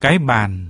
cái bàn